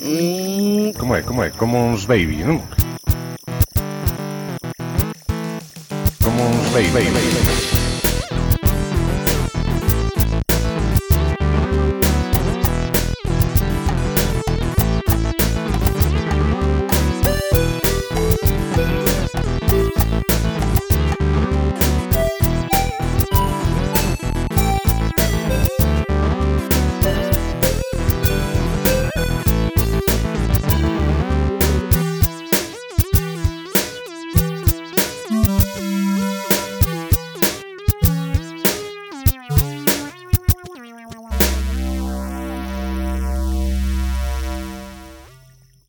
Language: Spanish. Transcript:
Mm, como é, como é? Como uns baby, non? Como uns baby. baby.